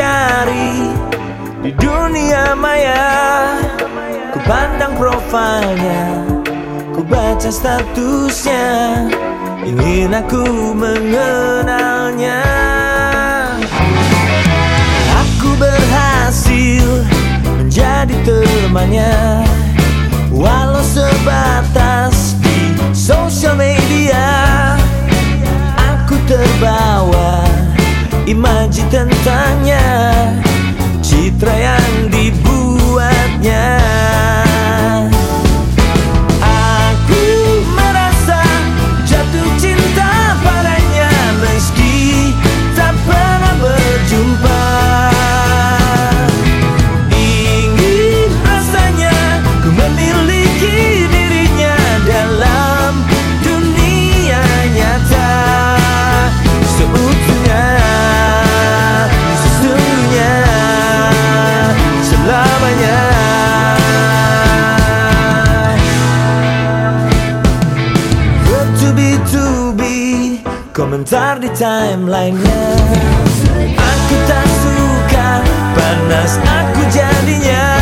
cari-cari di dunia maya. Ku pandang profilnya Ku baca statusnya. Ingin aku mengenalnya. Aku berhasil menjadi temannya komentar di timelinenya. Aku tak suka panas aku jadinya